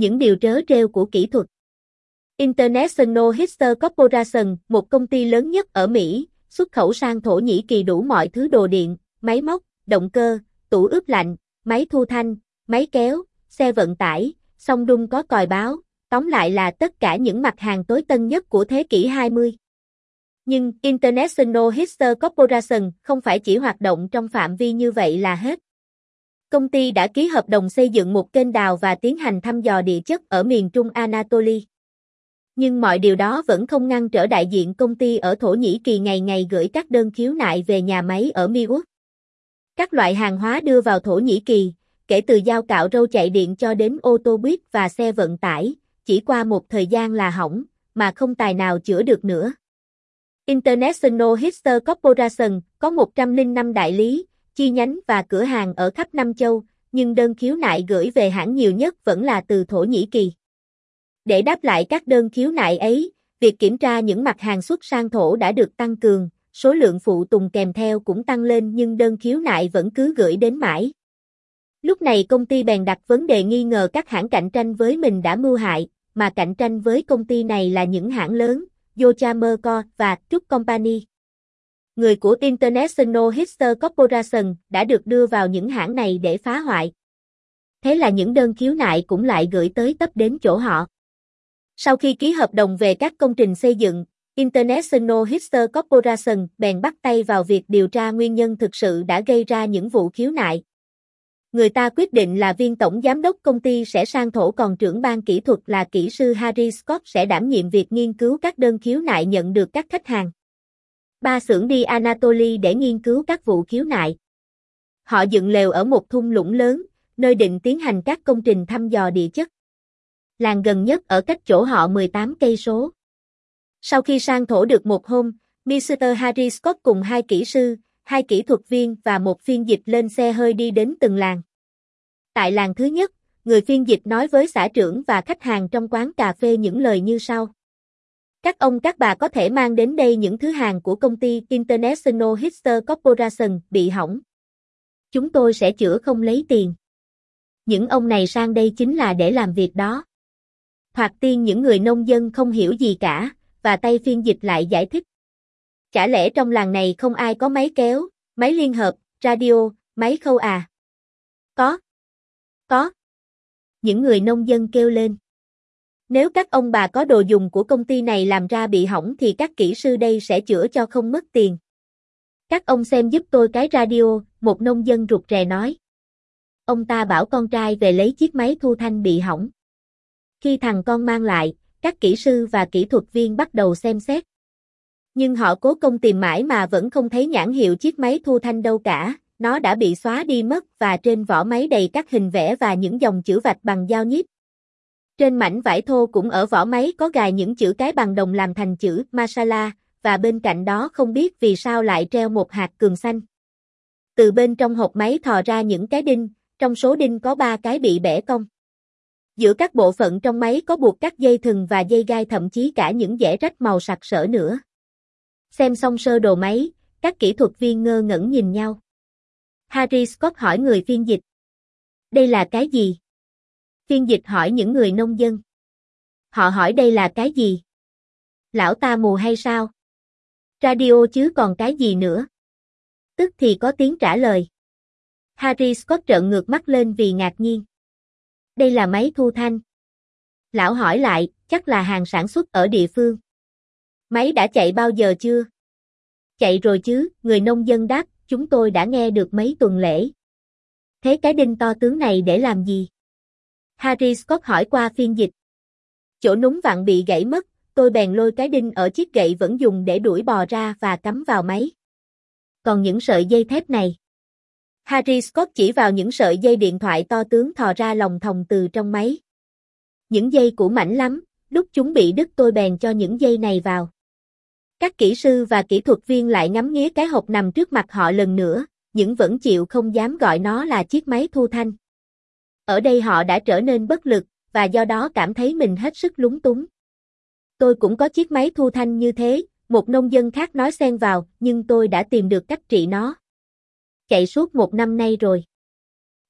Những điều trớ trêu của kỹ thuật International Hister Corporation, một công ty lớn nhất ở Mỹ, xuất khẩu sang Thổ Nhĩ Kỳ đủ mọi thứ đồ điện, máy móc, động cơ, tủ ướp lạnh, máy thu thanh, máy kéo, xe vận tải, song đung có còi báo, tóm lại là tất cả những mặt hàng tối tân nhất của thế kỷ 20. Nhưng International Hister Corporation không phải chỉ hoạt động trong phạm vi như vậy là hết. Công ty đã ký hợp đồng xây dựng một kênh đào và tiến hành thăm dò địa chất ở miền Trung Anatoly. Nhưng mọi điều đó vẫn không ngăn trở đại diện công ty ở Thổ Nhĩ Kỳ ngày ngày gửi các đơn khiếu nại về nhà máy ở Miwok. Các loại hàng hóa đưa vào Thổ Nhĩ Kỳ, kể từ dao cạo râu chạy điện cho đến ô tô buýt và xe vận tải, chỉ qua một thời gian là hỏng, mà không tài nào chữa được nữa. International Hister Corporation có 105 đại lý, chi nhánh và cửa hàng ở khắp năm châu, nhưng đơn khiếu nại gửi về hãng nhiều nhất vẫn là từ Thổ Nhĩ Kỳ. Để đáp lại các đơn khiếu nại ấy, việc kiểm tra những mặt hàng xuất sang thổ đã được tăng cường, số lượng phụ tùng kèm theo cũng tăng lên nhưng đơn khiếu nại vẫn cứ gửi đến mãi. Lúc này công ty bèn đặt vấn đề nghi ngờ các hãng cạnh tranh với mình đã mưu hại, mà cạnh tranh với công ty này là những hãng lớn, Yochamerco và Trúc Company. Người của International Hipster Corporation đã được đưa vào những hãng này để phá hoại. Thế là những đơn khiếu nại cũng lại gửi tới tấp đến chỗ họ. Sau khi ký hợp đồng về các công trình xây dựng, International Hipster Corporation bèn bắt tay vào việc điều tra nguyên nhân thực sự đã gây ra những vụ khiếu nại. Người ta quyết định là viên tổng giám đốc công ty sẽ sang thổ còn trưởng ban kỹ thuật là kỹ sư Harry Scott sẽ đảm nhiệm việc nghiên cứu các đơn khiếu nại nhận được các khách hàng. Ba xưởng đi Anatoly để nghiên cứu các vụ khiếu nại. Họ dựng lều ở một thung lũng lớn, nơi định tiến hành các công trình thăm dò địa chất. Làng gần nhất ở cách chỗ họ 18 cây số. Sau khi sang thổ được một hôm, Mr. Harry Scott cùng hai kỹ sư, hai kỹ thuật viên và một phiên dịch lên xe hơi đi đến từng làng. Tại làng thứ nhất, người phiên dịch nói với xã trưởng và khách hàng trong quán cà phê những lời như sau. Các ông các bà có thể mang đến đây những thứ hàng của công ty International Hipster Corporation bị hỏng. Chúng tôi sẽ chữa không lấy tiền. Những ông này sang đây chính là để làm việc đó. Thoạt tiên những người nông dân không hiểu gì cả, và tay phiên dịch lại giải thích. Chả lẽ trong làng này không ai có máy kéo, máy liên hợp, radio, máy khâu à? Có. Có. Những người nông dân kêu lên. Nếu các ông bà có đồ dùng của công ty này làm ra bị hỏng thì các kỹ sư đây sẽ chữa cho không mất tiền. Các ông xem giúp tôi cái radio, một nông dân rụt rè nói. Ông ta bảo con trai về lấy chiếc máy thu thanh bị hỏng. Khi thằng con mang lại, các kỹ sư và kỹ thuật viên bắt đầu xem xét. Nhưng họ cố công tìm mãi mà vẫn không thấy nhãn hiệu chiếc máy thu thanh đâu cả, nó đã bị xóa đi mất và trên vỏ máy đầy các hình vẽ và những dòng chữ vạch bằng dao nhíp. Trên mảnh vải thô cũng ở vỏ máy có gài những chữ cái bằng đồng làm thành chữ Masala, và bên cạnh đó không biết vì sao lại treo một hạt cường xanh. Từ bên trong hộp máy thò ra những cái đinh, trong số đinh có ba cái bị bẻ cong. Giữa các bộ phận trong máy có buộc các dây thừng và dây gai thậm chí cả những dẻ rách màu sặc sỡ nữa. Xem xong sơ đồ máy, các kỹ thuật viên ngơ ngẩn nhìn nhau. Harry Scott hỏi người phiên dịch. Đây là cái gì? Phiên dịch hỏi những người nông dân. Họ hỏi đây là cái gì? Lão ta mù hay sao? Radio chứ còn cái gì nữa? Tức thì có tiếng trả lời. Harry Scott trợn ngược mắt lên vì ngạc nhiên. Đây là máy thu thanh. Lão hỏi lại, chắc là hàng sản xuất ở địa phương. Máy đã chạy bao giờ chưa? Chạy rồi chứ, người nông dân đáp, chúng tôi đã nghe được mấy tuần lễ. Thế cái đinh to tướng này để làm gì? Harry Scott hỏi qua phiên dịch. Chỗ núng vặn bị gãy mất, tôi bèn lôi cái đinh ở chiếc gậy vẫn dùng để đuổi bò ra và cắm vào máy. Còn những sợi dây thép này? Harry Scott chỉ vào những sợi dây điện thoại to tướng thò ra lòng thòng từ trong máy. Những dây cũ mảnh lắm, lúc chúng bị đứt tôi bèn cho những dây này vào. Các kỹ sư và kỹ thuật viên lại ngắm nghía cái hộp nằm trước mặt họ lần nữa, nhưng vẫn chịu không dám gọi nó là chiếc máy thu thanh. Ở đây họ đã trở nên bất lực, và do đó cảm thấy mình hết sức lúng túng. Tôi cũng có chiếc máy thu thanh như thế, một nông dân khác nói xen vào, nhưng tôi đã tìm được cách trị nó. Chạy suốt một năm nay rồi.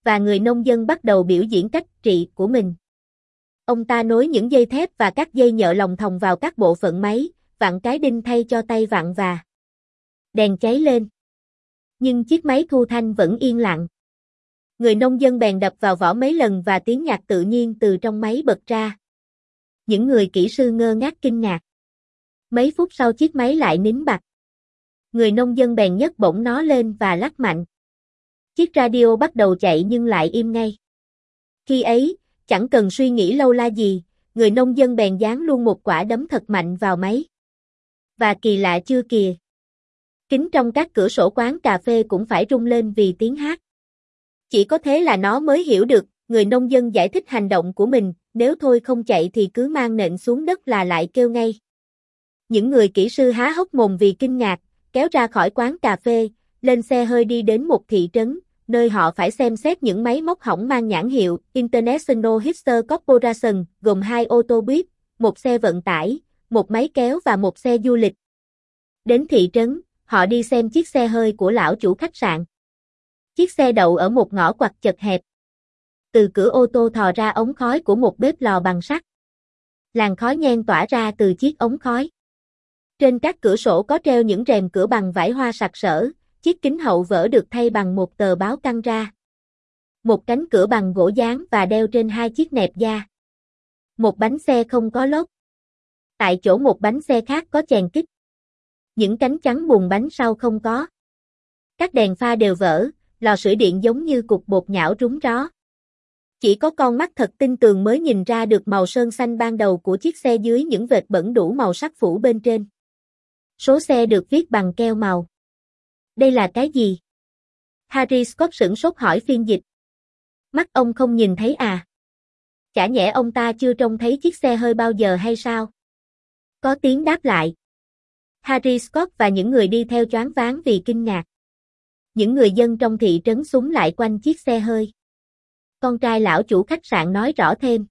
Và người nông dân bắt đầu biểu diễn cách trị của mình. ông ta nối những dây thép và các dây nhợ lòng thòng vào các bộ phận máy, vặn cái đinh thay cho tay vặn và đèn cháy lên. Nhưng chiếc máy thu thanh vẫn yên lặng. Người nông dân bèn đập vào vỏ mấy lần và tiếng nhạc tự nhiên từ trong máy bật ra. Những người kỹ sư ngơ ngác kinh ngạc. Mấy phút sau chiếc máy lại nín bặt. Người nông dân bèn nhấc bổng nó lên và lắc mạnh. Chiếc radio bắt đầu chạy nhưng lại im ngay. Khi ấy, chẳng cần suy nghĩ lâu la gì, người nông dân bèn dán luôn một quả đấm thật mạnh vào máy. Và kỳ lạ chưa kìa. Kính trong các cửa sổ quán cà phê cũng phải rung lên vì tiếng hát. Chỉ có thế là nó mới hiểu được, người nông dân giải thích hành động của mình, nếu thôi không chạy thì cứ mang nện xuống đất là lại kêu ngay. Những người kỹ sư há hốc mồm vì kinh ngạc, kéo ra khỏi quán cà phê, lên xe hơi đi đến một thị trấn, nơi họ phải xem xét những máy móc hỏng mang nhãn hiệu International hipster Corporation, gồm hai ô tô buýt, một xe vận tải, một máy kéo và một xe du lịch. Đến thị trấn, họ đi xem chiếc xe hơi của lão chủ khách sạn. Chiếc xe đậu ở một ngõ quặt chật hẹp. Từ cửa ô tô thò ra ống khói của một bếp lò bằng sắt. Làn khói nhen tỏa ra từ chiếc ống khói. Trên các cửa sổ có treo những rèm cửa bằng vải hoa sặc sỡ, chiếc kính hậu vỡ được thay bằng một tờ báo căng ra. Một cánh cửa bằng gỗ dán và đeo trên hai chiếc nẹp da. Một bánh xe không có lốp. Tại chỗ một bánh xe khác có chèn kích. Những cánh chắn bùn bánh sau không có. Các đèn pha đều vỡ, lò sưởi điện giống như cục bột nhão rúng ró. Chỉ có con mắt thật tinh tường mới nhìn ra được màu sơn xanh ban đầu của chiếc xe dưới những vệt bẩn đủ màu sắc phủ bên trên. Số xe được viết bằng keo màu. Đây là cái gì? Harry Scott sửng sốt hỏi phiên dịch. Mắt ông không nhìn thấy à? Chả nhẽ ông ta chưa trông thấy chiếc xe hơi bao giờ hay sao? Có tiếng đáp lại. Harry Scott và những người đi theo choáng váng vì kinh ngạc. Những người dân trong thị trấn súng lại quanh chiếc xe hơi. Con trai lão chủ khách sạn nói rõ thêm.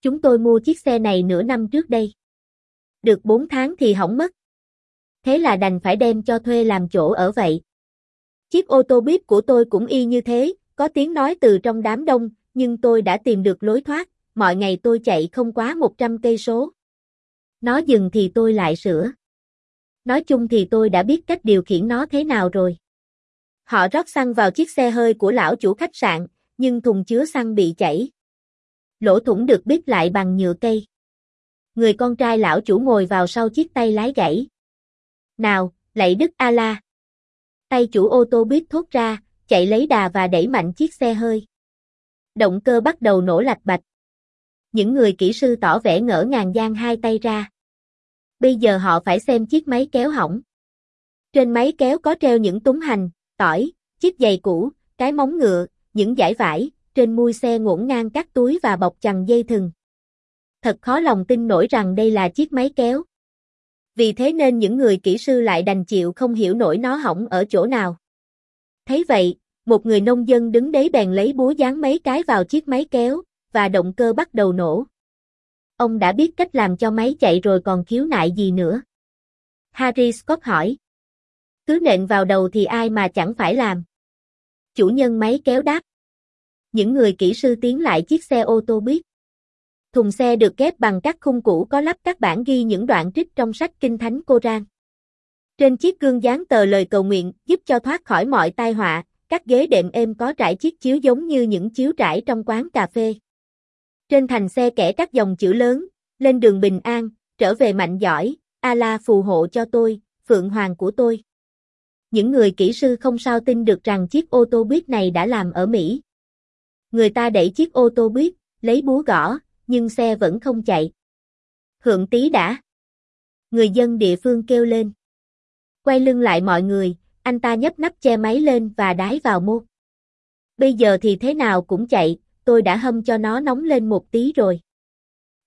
Chúng tôi mua chiếc xe này nửa năm trước đây. Được 4 tháng thì hỏng mất thế là đành phải đem cho thuê làm chỗ ở vậy. Chiếc ô tô bíp của tôi cũng y như thế, có tiếng nói từ trong đám đông, nhưng tôi đã tìm được lối thoát, mọi ngày tôi chạy không quá 100 cây số. Nó dừng thì tôi lại sửa. Nói chung thì tôi đã biết cách điều khiển nó thế nào rồi. Họ rót xăng vào chiếc xe hơi của lão chủ khách sạn, nhưng thùng chứa xăng bị chảy. Lỗ thủng được bít lại bằng nhựa cây. Người con trai lão chủ ngồi vào sau chiếc tay lái gãy. Nào, lạy Đức A-la. Tay chủ ô tô biết thốt ra, chạy lấy đà và đẩy mạnh chiếc xe hơi. Động cơ bắt đầu nổ lạch bạch. Những người kỹ sư tỏ vẻ ngỡ ngàng giang hai tay ra. Bây giờ họ phải xem chiếc máy kéo hỏng. Trên máy kéo có treo những túng hành, tỏi, chiếc giày cũ, cái móng ngựa, những giải vải, trên mui xe ngổn ngang các túi và bọc chằng dây thừng. Thật khó lòng tin nổi rằng đây là chiếc máy kéo vì thế nên những người kỹ sư lại đành chịu không hiểu nổi nó hỏng ở chỗ nào. Thấy vậy, một người nông dân đứng đấy bèn lấy búa dán mấy cái vào chiếc máy kéo, và động cơ bắt đầu nổ. Ông đã biết cách làm cho máy chạy rồi còn khiếu nại gì nữa. Harry Scott hỏi. Cứ nện vào đầu thì ai mà chẳng phải làm. Chủ nhân máy kéo đáp. Những người kỹ sư tiến lại chiếc xe ô tô biết. Thùng xe được ghép bằng các khung cũ có lắp các bản ghi những đoạn trích trong sách Kinh Thánh cô rang Trên chiếc gương dán tờ lời cầu nguyện giúp cho thoát khỏi mọi tai họa, các ghế đệm êm có trải chiếc chiếu giống như những chiếu trải trong quán cà phê. Trên thành xe kẻ các dòng chữ lớn, lên đường bình an, trở về mạnh giỏi, A-la phù hộ cho tôi, phượng hoàng của tôi. Những người kỹ sư không sao tin được rằng chiếc ô tô buýt này đã làm ở Mỹ. Người ta đẩy chiếc ô tô buýt, lấy búa gõ, nhưng xe vẫn không chạy. Hượng tí đã. Người dân địa phương kêu lên. Quay lưng lại mọi người, anh ta nhấp nắp che máy lên và đái vào mô. Bây giờ thì thế nào cũng chạy, tôi đã hâm cho nó nóng lên một tí rồi.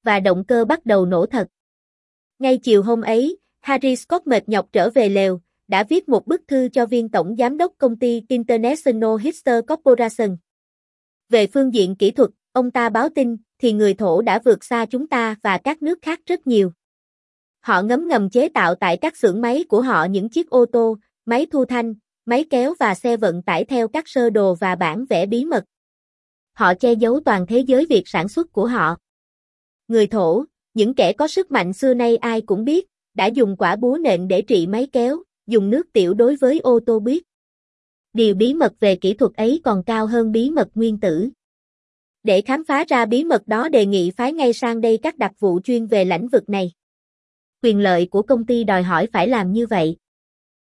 Và động cơ bắt đầu nổ thật. Ngay chiều hôm ấy, Harry Scott mệt nhọc trở về lều, đã viết một bức thư cho viên tổng giám đốc công ty International Hister Corporation. Về phương diện kỹ thuật, ông ta báo tin, thì người thổ đã vượt xa chúng ta và các nước khác rất nhiều. Họ ngấm ngầm chế tạo tại các xưởng máy của họ những chiếc ô tô, máy thu thanh, máy kéo và xe vận tải theo các sơ đồ và bản vẽ bí mật. Họ che giấu toàn thế giới việc sản xuất của họ. Người thổ, những kẻ có sức mạnh xưa nay ai cũng biết, đã dùng quả búa nện để trị máy kéo, dùng nước tiểu đối với ô tô biết Điều bí mật về kỹ thuật ấy còn cao hơn bí mật nguyên tử. Để khám phá ra bí mật đó đề nghị phái ngay sang đây các đặc vụ chuyên về lĩnh vực này. Quyền lợi của công ty đòi hỏi phải làm như vậy.